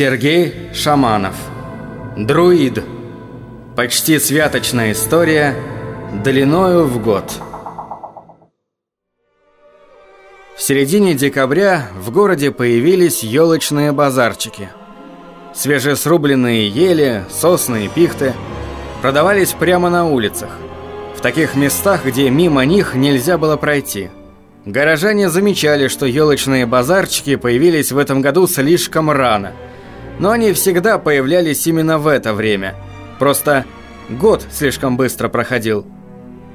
Сергей Шаманов. Друид. Почти святочная история Длиною в год. В середине декабря в городе появились елочные базарчики. Свежесрубленные ели, сосны и пихты Продавались прямо на улицах. В таких местах, где мимо них нельзя было пройти – Горожане замечали, что елочные базарчики появились в этом году слишком рано. Но они всегда появлялись именно в это время. Просто год слишком быстро проходил.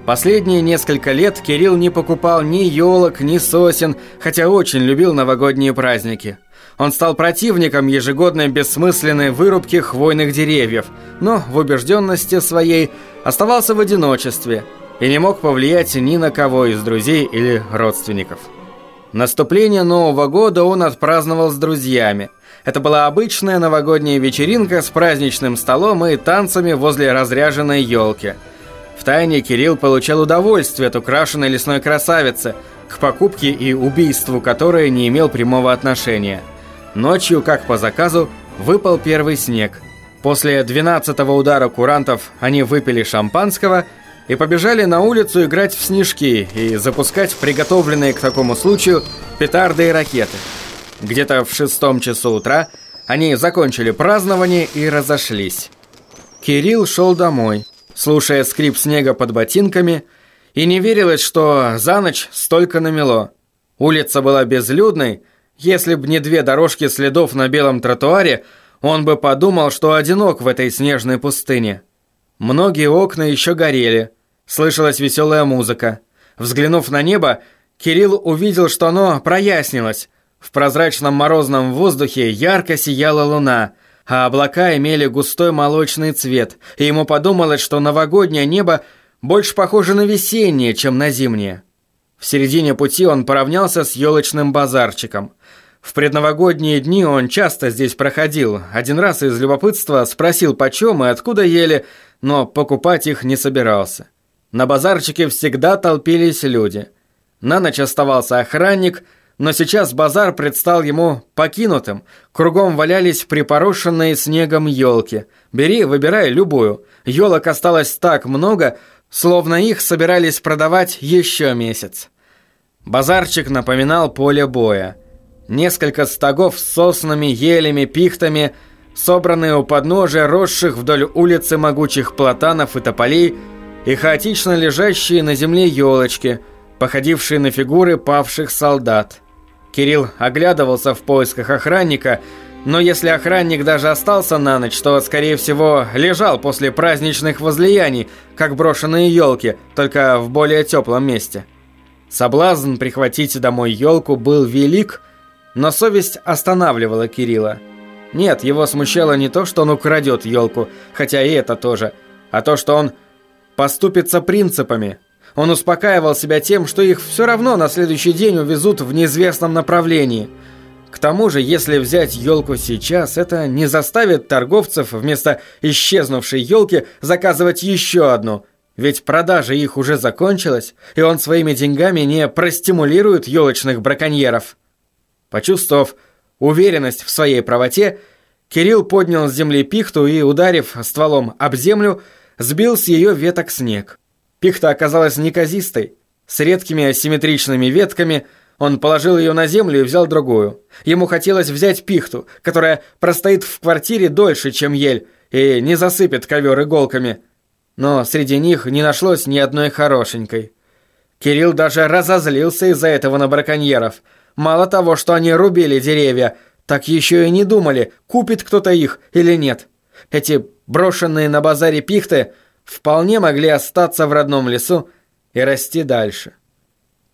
Последние несколько лет Кирилл не покупал ни елок, ни сосен, хотя очень любил новогодние праздники. Он стал противником ежегодной бессмысленной вырубки хвойных деревьев, но в убежденности своей оставался в одиночестве – и не мог повлиять ни на кого из друзей или родственников. Наступление Нового года он отпраздновал с друзьями. Это была обычная новогодняя вечеринка с праздничным столом и танцами возле разряженной елки. Втайне Кирилл получал удовольствие от украшенной лесной красавицы, к покупке и убийству которой не имел прямого отношения. Ночью, как по заказу, выпал первый снег. После 12-го удара курантов они выпили шампанского – и побежали на улицу играть в снежки и запускать приготовленные к такому случаю петарды и ракеты. Где-то в шестом часу утра они закончили празднование и разошлись. Кирилл шел домой, слушая скрип снега под ботинками, и не верилось, что за ночь столько намело. Улица была безлюдной, если б не две дорожки следов на белом тротуаре, он бы подумал, что одинок в этой снежной пустыне. Многие окна еще горели, Слышалась веселая музыка. Взглянув на небо, Кирилл увидел, что оно прояснилось. В прозрачном морозном воздухе ярко сияла луна, а облака имели густой молочный цвет, и ему подумалось, что новогоднее небо больше похоже на весеннее, чем на зимнее. В середине пути он поравнялся с елочным базарчиком. В предновогодние дни он часто здесь проходил. Один раз из любопытства спросил, почем и откуда ели, но покупать их не собирался. На базарчике всегда толпились люди. На ночь оставался охранник, но сейчас базар предстал ему покинутым. Кругом валялись припорошенные снегом елки. Бери, выбирай любую. Елок осталось так много, словно их собирались продавать еще месяц. Базарчик напоминал поле боя. Несколько стогов с соснами, елями, пихтами, собранные у подножия росших вдоль улицы могучих платанов и тополей – и хаотично лежащие на земле елочки, походившие на фигуры павших солдат. Кирилл оглядывался в поисках охранника, но если охранник даже остался на ночь, то, скорее всего, лежал после праздничных возлияний, как брошенные елки, только в более теплом месте. Соблазн прихватить домой елку был велик, но совесть останавливала Кирилла. Нет, его смущало не то, что он украдет елку, хотя и это тоже, а то, что он поступится принципами. Он успокаивал себя тем, что их все равно на следующий день увезут в неизвестном направлении. К тому же, если взять елку сейчас, это не заставит торговцев вместо исчезнувшей елки заказывать еще одну. Ведь продажа их уже закончилась, и он своими деньгами не простимулирует елочных браконьеров. Почувствовав уверенность в своей правоте, Кирилл поднял с земли пихту и, ударив стволом об землю, сбил с ее веток снег. Пихта оказалась неказистой. С редкими асимметричными ветками он положил ее на землю и взял другую. Ему хотелось взять пихту, которая простоит в квартире дольше, чем ель, и не засыпет ковер иголками. Но среди них не нашлось ни одной хорошенькой. Кирилл даже разозлился из-за этого на браконьеров. Мало того, что они рубили деревья, так еще и не думали, купит кто-то их или нет. Эти брошенные на базаре пихты вполне могли остаться в родном лесу и расти дальше.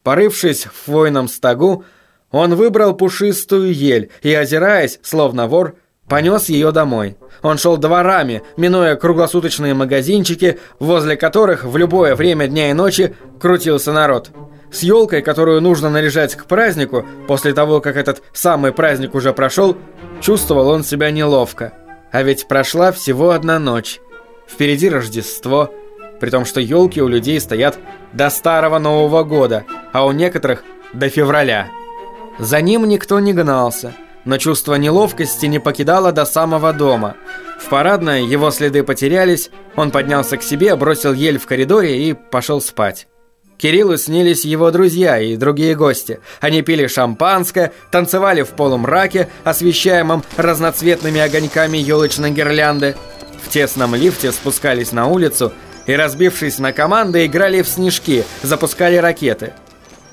Порывшись в хвойном стогу, он выбрал пушистую ель и, озираясь, словно вор, понес ее домой. Он шел дворами, минуя круглосуточные магазинчики, возле которых в любое время дня и ночи крутился народ. С елкой, которую нужно наряжать к празднику, после того, как этот самый праздник уже прошел, чувствовал он себя неловко – а ведь прошла всего одна ночь. Впереди Рождество, при том, что елки у людей стоят до Старого Нового года, а у некоторых до февраля. За ним никто не гнался. но чувство неловкости не покидало до самого дома. В парадной его следы потерялись, он поднялся к себе, бросил ель в коридоре и пошел спать. Кириллу снились его друзья и другие гости. Они пили шампанское, танцевали в полумраке, освещаемом разноцветными огоньками елочной гирлянды. В тесном лифте спускались на улицу и, разбившись на команды, играли в снежки, запускали ракеты.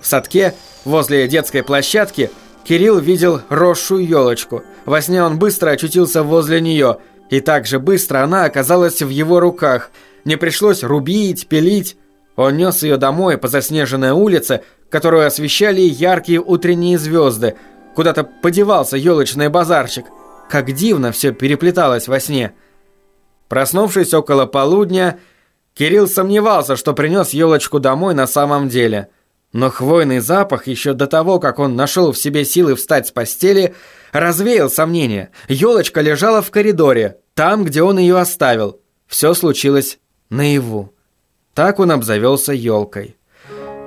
В садке, возле детской площадки, Кирилл видел росшую елочку. Во сне он быстро очутился возле нее, и так же быстро она оказалась в его руках. Не пришлось рубить, пилить. Он нес ее домой по заснеженной улице, которую освещали яркие утренние звезды. Куда-то подевался елочный базарчик. Как дивно все переплеталось во сне. Проснувшись около полудня, Кирилл сомневался, что принес елочку домой на самом деле – но хвойный запах еще до того, как он нашел в себе силы встать с постели, развеял сомнения. Елочка лежала в коридоре, там, где он ее оставил. Все случилось наяву. Так он обзавелся елкой.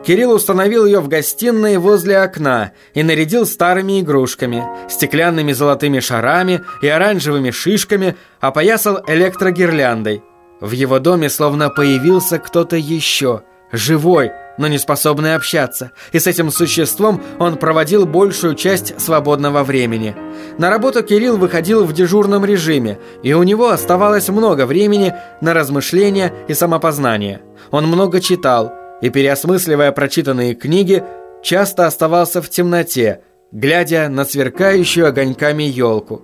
Кирилл установил ее в гостиной возле окна и нарядил старыми игрушками, стеклянными золотыми шарами и оранжевыми шишками, опоясал электрогирляндой. В его доме словно появился кто-то еще, живой, но не способный общаться, и с этим существом он проводил большую часть свободного времени. На работу Кирилл выходил в дежурном режиме, и у него оставалось много времени на размышления и самопознание. Он много читал, и, переосмысливая прочитанные книги, часто оставался в темноте, глядя на сверкающую огоньками елку.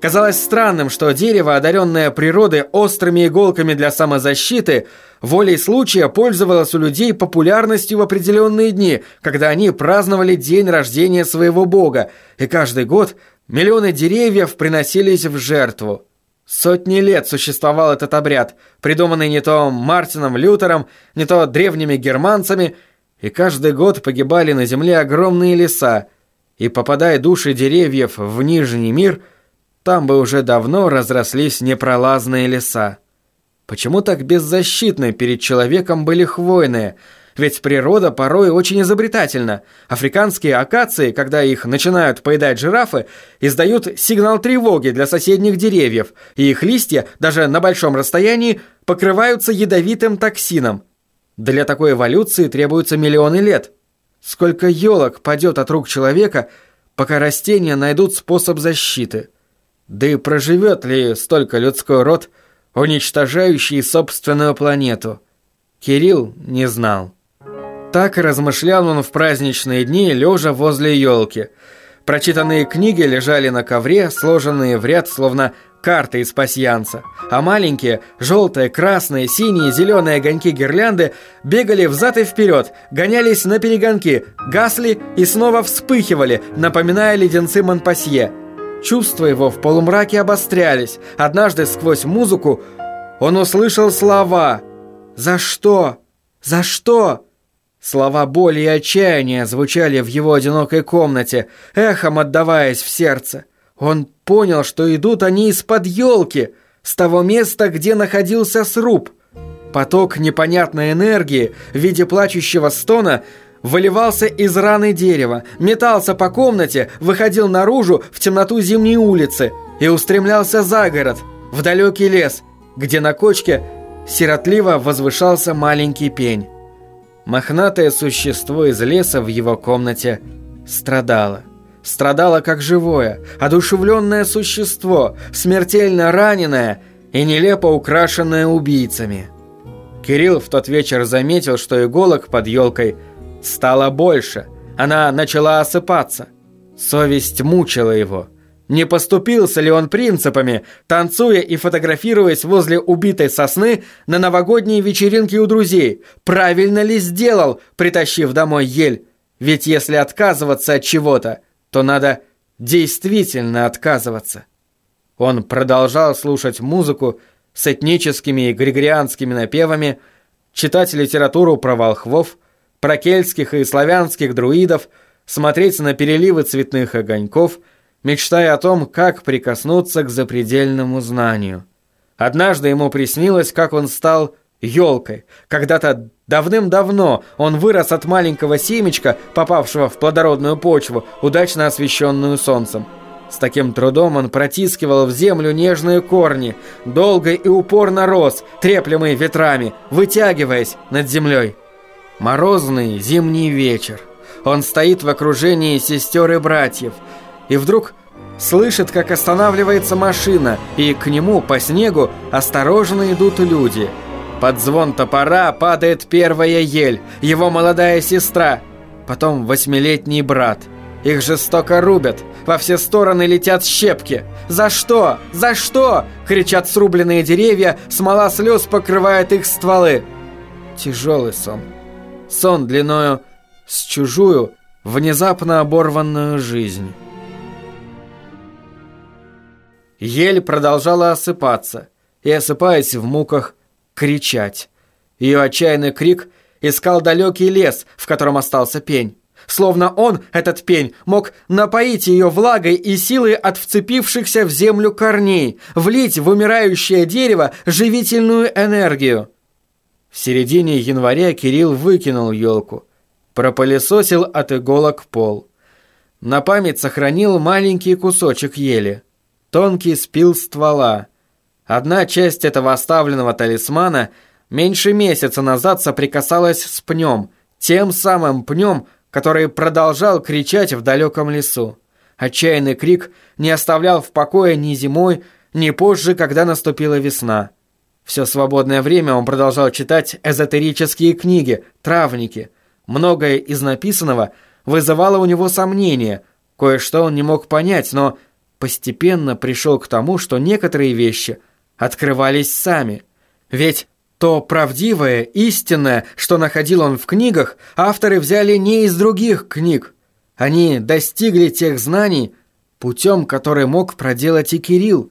Казалось странным, что дерево, одаренное природой острыми иголками для самозащиты, волей случая пользовалось у людей популярностью в определенные дни, когда они праздновали день рождения своего бога, и каждый год миллионы деревьев приносились в жертву. Сотни лет существовал этот обряд, придуманный не то Мартином Лютером, не то древними германцами, и каждый год погибали на земле огромные леса, и, попадая души деревьев в Нижний мир – там бы уже давно разрослись непролазные леса. Почему так беззащитны перед человеком были хвойные? Ведь природа порой очень изобретательна. Африканские акации, когда их начинают поедать жирафы, издают сигнал тревоги для соседних деревьев, и их листья, даже на большом расстоянии, покрываются ядовитым токсином. Для такой эволюции требуются миллионы лет. Сколько елок падет от рук человека, пока растения найдут способ защиты – да и проживет ли столько людской род, уничтожающий собственную планету? Кирилл не знал. Так размышлял он в праздничные дни, лежа возле елки. Прочитанные книги лежали на ковре, сложенные в ряд, словно карты из пасьянца, а маленькие, желтые, красные, синие, зеленые огоньки гирлянды бегали взад и вперед, гонялись на перегонки, гасли и снова вспыхивали, напоминая леденцы Монпасье – Чувства его в полумраке обострялись. Однажды сквозь музыку он услышал слова «За что? За что?» Слова боли и отчаяния звучали в его одинокой комнате, эхом отдаваясь в сердце. Он понял, что идут они из-под елки, с того места, где находился сруб. Поток непонятной энергии в виде плачущего стона – выливался из раны дерева, метался по комнате, выходил наружу в темноту зимней улицы и устремлялся за город, в далекий лес, где на кочке сиротливо возвышался маленький пень. Мохнатое существо из леса в его комнате страдало. Страдало как живое, одушевленное существо, смертельно раненое и нелепо украшенное убийцами. Кирилл в тот вечер заметил, что иголок под елкой – стало больше. Она начала осыпаться. Совесть мучила его. Не поступился ли он принципами, танцуя и фотографируясь возле убитой сосны на новогодней вечеринке у друзей? Правильно ли сделал, притащив домой ель? Ведь если отказываться от чего-то, то надо действительно отказываться. Он продолжал слушать музыку с этническими и григорианскими напевами, читать литературу про волхвов, про кельтских и славянских друидов, смотреть на переливы цветных огоньков, мечтая о том, как прикоснуться к запредельному знанию. Однажды ему приснилось, как он стал елкой. Когда-то давным-давно он вырос от маленького семечка, попавшего в плодородную почву, удачно освещенную солнцем. С таким трудом он протискивал в землю нежные корни, долго и упорно рос, треплемый ветрами, вытягиваясь над землей. Морозный зимний вечер. Он стоит в окружении сестер и братьев. И вдруг слышит, как останавливается машина, и к нему по снегу осторожно идут люди. Под звон топора падает первая ель, его молодая сестра, потом восьмилетний брат. Их жестоко рубят, во все стороны летят щепки. «За что? За что?» — кричат срубленные деревья, смола слез покрывает их стволы. Тяжелый сон. Сон длиною с чужую, внезапно оборванную жизнь. Ель продолжала осыпаться и, осыпаясь в муках, кричать. Ее отчаянный крик искал далекий лес, в котором остался пень. Словно он, этот пень, мог напоить ее влагой и силой от вцепившихся в землю корней, влить в умирающее дерево живительную энергию. В середине января Кирилл выкинул елку, пропылесосил от иголок пол. На память сохранил маленький кусочек ели, тонкий спил ствола. Одна часть этого оставленного талисмана меньше месяца назад соприкасалась с пнем, тем самым пнем, который продолжал кричать в далеком лесу. Отчаянный крик не оставлял в покое ни зимой, ни позже, когда наступила весна. Все свободное время он продолжал читать эзотерические книги, травники. Многое из написанного вызывало у него сомнения, кое-что он не мог понять, но постепенно пришел к тому, что некоторые вещи открывались сами. Ведь то правдивое, истинное, что находил он в книгах, авторы взяли не из других книг. Они достигли тех знаний путем, который мог проделать и Кирилл.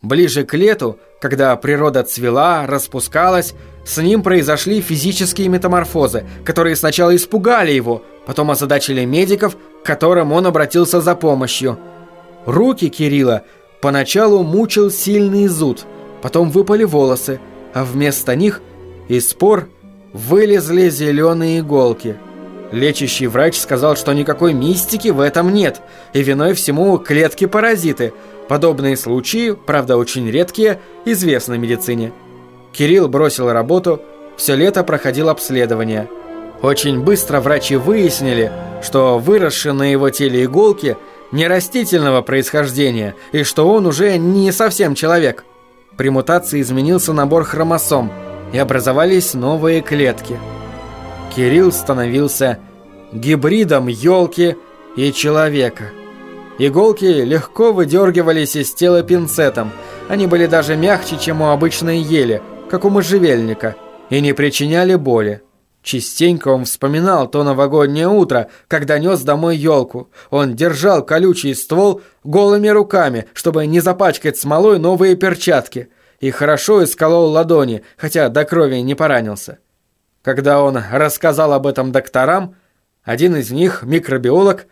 Ближе к лету, когда природа цвела, распускалась, с ним произошли физические метаморфозы, которые сначала испугали его, потом озадачили медиков, к которым он обратился за помощью. Руки Кирилла поначалу мучил сильный зуд, потом выпали волосы, а вместо них из спор вылезли зеленые иголки. Лечащий врач сказал, что никакой мистики в этом нет, и виной всему клетки-паразиты. Подобные случаи, правда очень редкие, известны медицине. Кирилл бросил работу, все лето проходил обследование. Очень быстро врачи выяснили, что выросшие на его теле иголки не растительного происхождения, и что он уже не совсем человек – при мутации изменился набор хромосом, и образовались новые клетки. Кирилл становился гибридом елки и человека. Иголки легко выдергивались из тела пинцетом. Они были даже мягче, чем у обычной ели, как у можжевельника, и не причиняли боли. Частенько он вспоминал то новогоднее утро, когда нес домой елку. Он держал колючий ствол голыми руками, чтобы не запачкать смолой новые перчатки, и хорошо исколол ладони, хотя до крови не поранился. Когда он рассказал об этом докторам, один из них, микробиолог,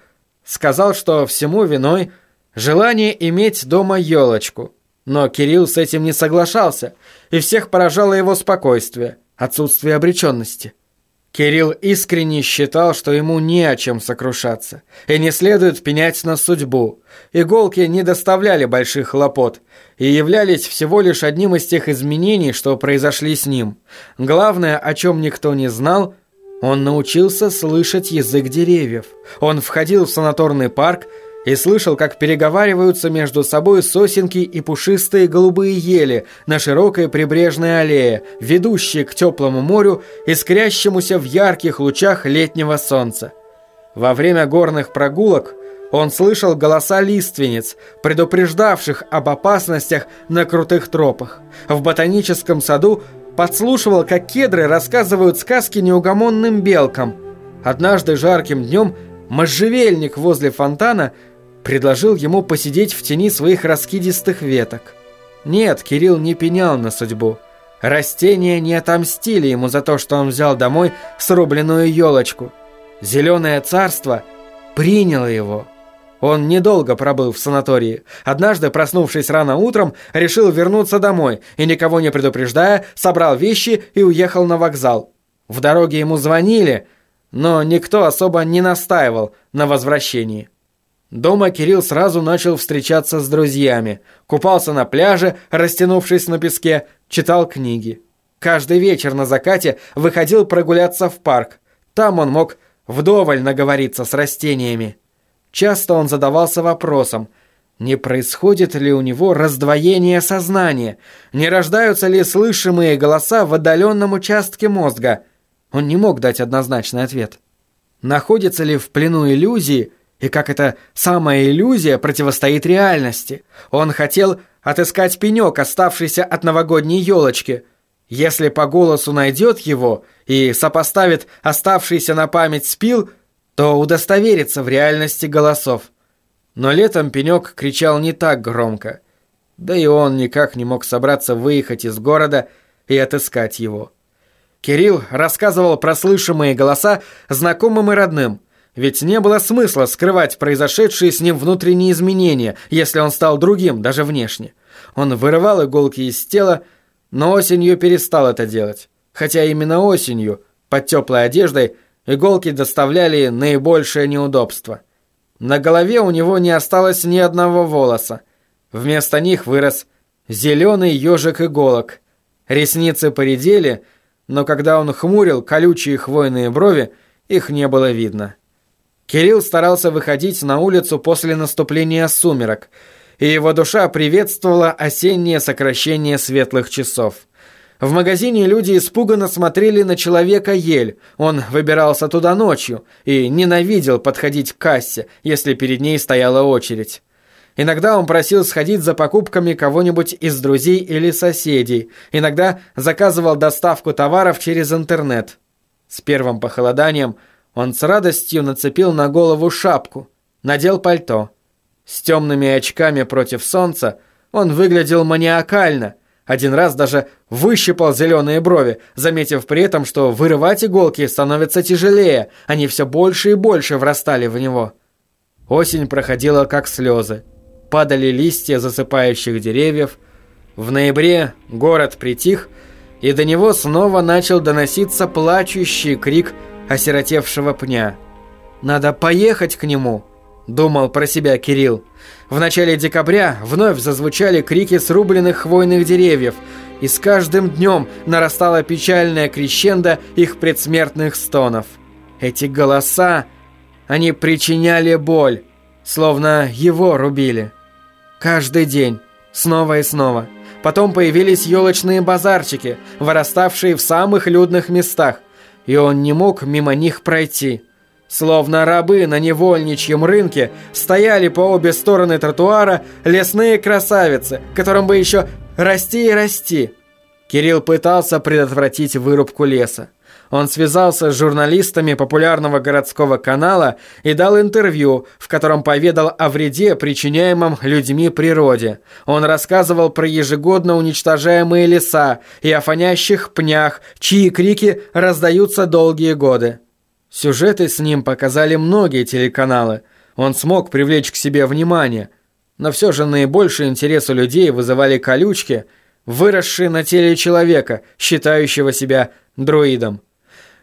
сказал, что всему виной желание иметь дома елочку. Но Кирилл с этим не соглашался, и всех поражало его спокойствие, отсутствие обреченности. Кирилл искренне считал, что ему не о чем сокрушаться, и не следует пенять на судьбу. Иголки не доставляли больших хлопот и являлись всего лишь одним из тех изменений, что произошли с ним. Главное, о чем никто не знал, он научился слышать язык деревьев. Он входил в санаторный парк и слышал, как переговариваются между собой сосенки и пушистые голубые ели на широкой прибрежной аллее, ведущей к теплому морю, искрящемуся в ярких лучах летнего солнца. Во время горных прогулок он слышал голоса лиственниц, предупреждавших об опасностях на крутых тропах. В ботаническом саду подслушивал, как кедры рассказывают сказки неугомонным белкам. Однажды жарким днем можжевельник возле фонтана – предложил ему посидеть в тени своих раскидистых веток. Нет, Кирилл не пенял на судьбу. Растения не отомстили ему за то, что он взял домой срубленную елочку. Зеленое царство приняло его. Он недолго пробыл в санатории. Однажды, проснувшись рано утром, решил вернуться домой и, никого не предупреждая, собрал вещи и уехал на вокзал. В дороге ему звонили, но никто особо не настаивал на возвращении. Дома Кирилл сразу начал встречаться с друзьями, купался на пляже, растянувшись на песке, читал книги. Каждый вечер на закате выходил прогуляться в парк. Там он мог вдоволь наговориться с растениями. Часто он задавался вопросом, не происходит ли у него раздвоение сознания, не рождаются ли слышимые голоса в отдаленном участке мозга. Он не мог дать однозначный ответ. Находится ли в плену иллюзии – и как эта самая иллюзия противостоит реальности. Он хотел отыскать пенек, оставшийся от новогодней елочки. Если по голосу найдет его и сопоставит оставшийся на память спил, то удостоверится в реальности голосов. Но летом пенек кричал не так громко. Да и он никак не мог собраться выехать из города и отыскать его. Кирилл рассказывал про слышимые голоса знакомым и родным. Ведь не было смысла скрывать произошедшие с ним внутренние изменения, если он стал другим, даже внешне. Он вырывал иголки из тела, но осенью перестал это делать. Хотя именно осенью, под теплой одеждой, иголки доставляли наибольшее неудобство. На голове у него не осталось ни одного волоса. Вместо них вырос зеленый ежик иголок. Ресницы поредели, но когда он хмурил колючие хвойные брови, их не было видно. Кирилл старался выходить на улицу после наступления сумерок, и его душа приветствовала осеннее сокращение светлых часов. В магазине люди испуганно смотрели на человека-ель. Он выбирался туда ночью и ненавидел подходить к кассе, если перед ней стояла очередь. Иногда он просил сходить за покупками кого-нибудь из друзей или соседей. Иногда заказывал доставку товаров через интернет. С первым похолоданием – он с радостью нацепил на голову шапку, надел пальто. С темными очками против солнца он выглядел маниакально. Один раз даже выщипал зеленые брови, заметив при этом, что вырывать иголки становится тяжелее, они все больше и больше врастали в него. Осень проходила как слезы. Падали листья засыпающих деревьев. В ноябре город притих, и до него снова начал доноситься плачущий крик осиротевшего пня. «Надо поехать к нему», – думал про себя Кирилл. В начале декабря вновь зазвучали крики срубленных хвойных деревьев, и с каждым днем нарастала печальная крещенда их предсмертных стонов. Эти голоса, они причиняли боль, словно его рубили. Каждый день, снова и снова. Потом появились елочные базарчики, выраставшие в самых людных местах – и он не мог мимо них пройти. Словно рабы на невольничьем рынке стояли по обе стороны тротуара лесные красавицы, которым бы еще расти и расти. Кирилл пытался предотвратить вырубку леса. Он связался с журналистами популярного городского канала и дал интервью, в котором поведал о вреде, причиняемом людьми природе. Он рассказывал про ежегодно уничтожаемые леса и о фонящих пнях, чьи крики раздаются долгие годы. Сюжеты с ним показали многие телеканалы. Он смог привлечь к себе внимание. Но все же наибольший интерес у людей вызывали колючки, выросшие на теле человека, считающего себя друидом.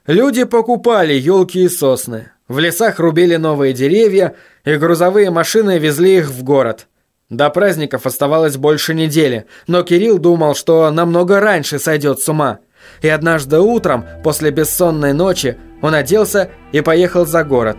Люди покупали елки и сосны. В лесах рубили новые деревья, и грузовые машины везли их в город. До праздников оставалось больше недели, но Кирилл думал, что намного раньше сойдет с ума. И однажды утром, после бессонной ночи, он оделся и поехал за город.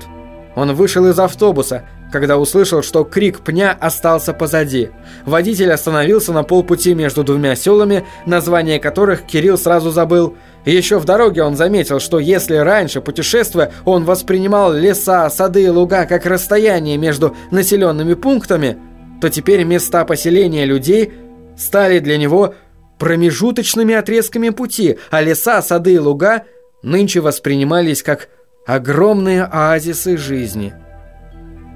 Он вышел из автобуса, когда услышал, что крик пня остался позади. Водитель остановился на полпути между двумя селами, название которых Кирилл сразу забыл. еще в дороге он заметил, что если раньше, путешествуя, он воспринимал леса, сады и луга как расстояние между населенными пунктами, то теперь места поселения людей стали для него промежуточными отрезками пути, а леса, сады и луга нынче воспринимались как огромные оазисы жизни.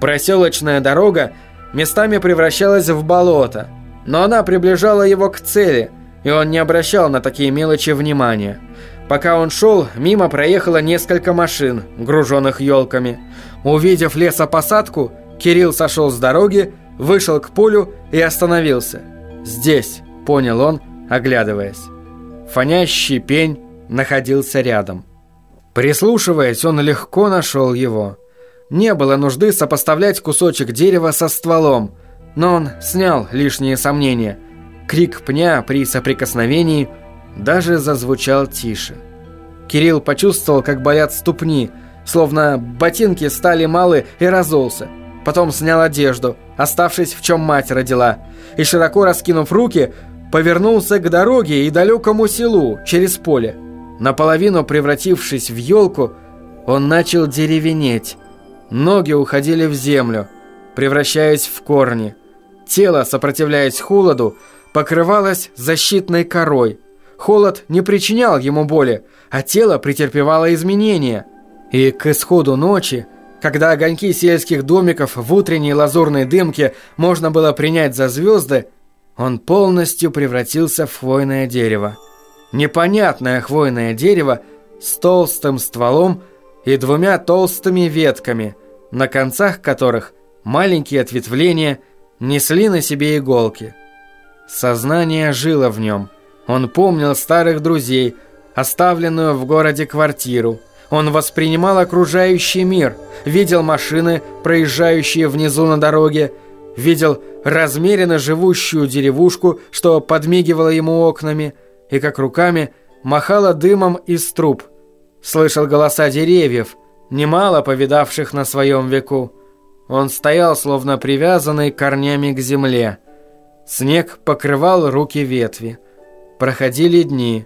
Проселочная дорога местами превращалась в болото, но она приближала его к цели, и он не обращал на такие мелочи внимания. Пока он шел, мимо проехало несколько машин, груженных елками. Увидев лесопосадку, Кирилл сошел с дороги, вышел к полю и остановился. «Здесь», — понял он, оглядываясь. Фонящий пень находился рядом. Прислушиваясь, он легко нашел его. Не было нужды сопоставлять кусочек дерева со стволом, но он снял лишние сомнения. Крик пня при соприкосновении даже зазвучал тише. Кирилл почувствовал, как болят ступни, словно ботинки стали малы и разулся. Потом снял одежду, оставшись в чем мать родила, и широко раскинув руки, повернулся к дороге и далекому селу через поле. Наполовину превратившись в елку, он начал деревенеть. Ноги уходили в землю, превращаясь в корни. Тело, сопротивляясь холоду, покрывалось защитной корой. Холод не причинял ему боли, а тело претерпевало изменения. И к исходу ночи, когда огоньки сельских домиков в утренней лазурной дымке можно было принять за звезды, он полностью превратился в хвойное дерево. Непонятное хвойное дерево с толстым стволом и двумя толстыми ветками, на концах которых маленькие ответвления несли на себе иголки. Сознание жило в нем. Он помнил старых друзей, оставленную в городе квартиру. Он воспринимал окружающий мир, видел машины, проезжающие внизу на дороге, видел размеренно живущую деревушку, что подмигивала ему окнами, и как руками махала дымом из труб. Слышал голоса деревьев, немало повидавших на своем веку. Он стоял, словно привязанный корнями к земле. Снег покрывал руки ветви. Проходили дни.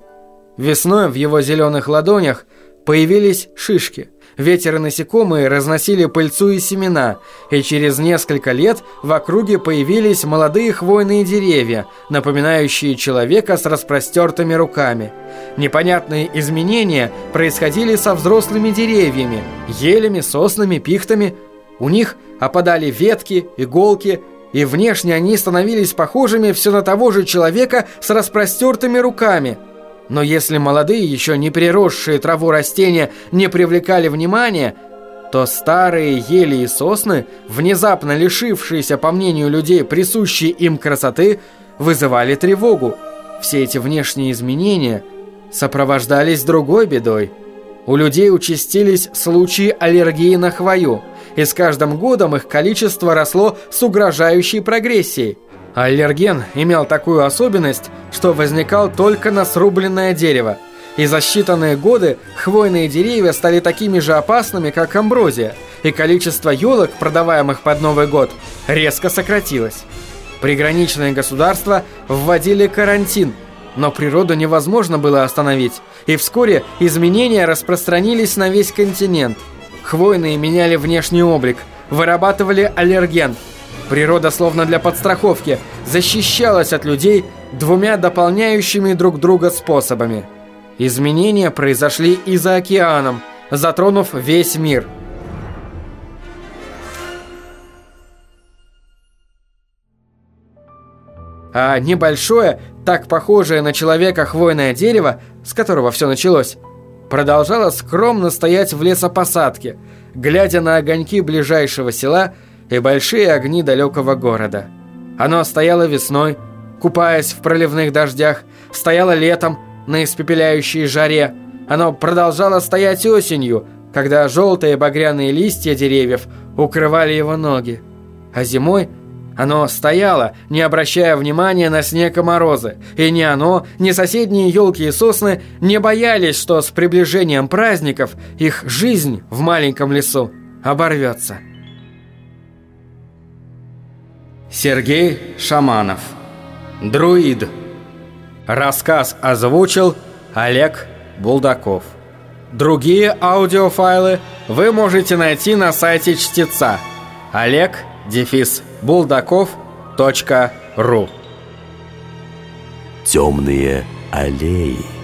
Весной в его зеленых ладонях появились шишки. Ветер и насекомые разносили пыльцу и семена, и через несколько лет в округе появились молодые хвойные деревья, напоминающие человека с распростертыми руками. Непонятные изменения происходили со взрослыми деревьями, елями, соснами, пихтами. У них опадали ветки, иголки, и внешне они становились похожими все на того же человека с распростертыми руками. Но если молодые, еще не приросшие траву растения не привлекали внимания, то старые ели и сосны, внезапно лишившиеся, по мнению людей, присущей им красоты, вызывали тревогу. Все эти внешние изменения сопровождались другой бедой. У людей участились случаи аллергии на хвою – и с каждым годом их количество росло с угрожающей прогрессией. Аллерген имел такую особенность, что возникал только на срубленное дерево, и за считанные годы хвойные деревья стали такими же опасными, как амброзия, и количество елок, продаваемых под Новый год, резко сократилось. Приграничные государства вводили карантин, но природу невозможно было остановить, и вскоре изменения распространились на весь континент – Хвойные меняли внешний облик, вырабатывали аллерген. Природа, словно для подстраховки, защищалась от людей двумя дополняющими друг друга способами. Изменения произошли и за океаном, затронув весь мир. А небольшое, так похожее на человека хвойное дерево, с которого все началось, продолжала скромно стоять в лесопосадке, глядя на огоньки ближайшего села и большие огни далекого города. Оно стояло весной, купаясь в проливных дождях, стояло летом на испепеляющей жаре, оно продолжало стоять осенью, когда желтые багряные листья деревьев укрывали его ноги, а зимой – оно стояло, не обращая внимания на снег и морозы, и ни оно, ни соседние елки и сосны не боялись, что с приближением праздников их жизнь в маленьком лесу оборвется. Сергей Шаманов. Друид. Рассказ озвучил Олег Булдаков. Другие аудиофайлы вы можете найти на сайте Чтеца. Олег дефис булдаков.ру Темные аллеи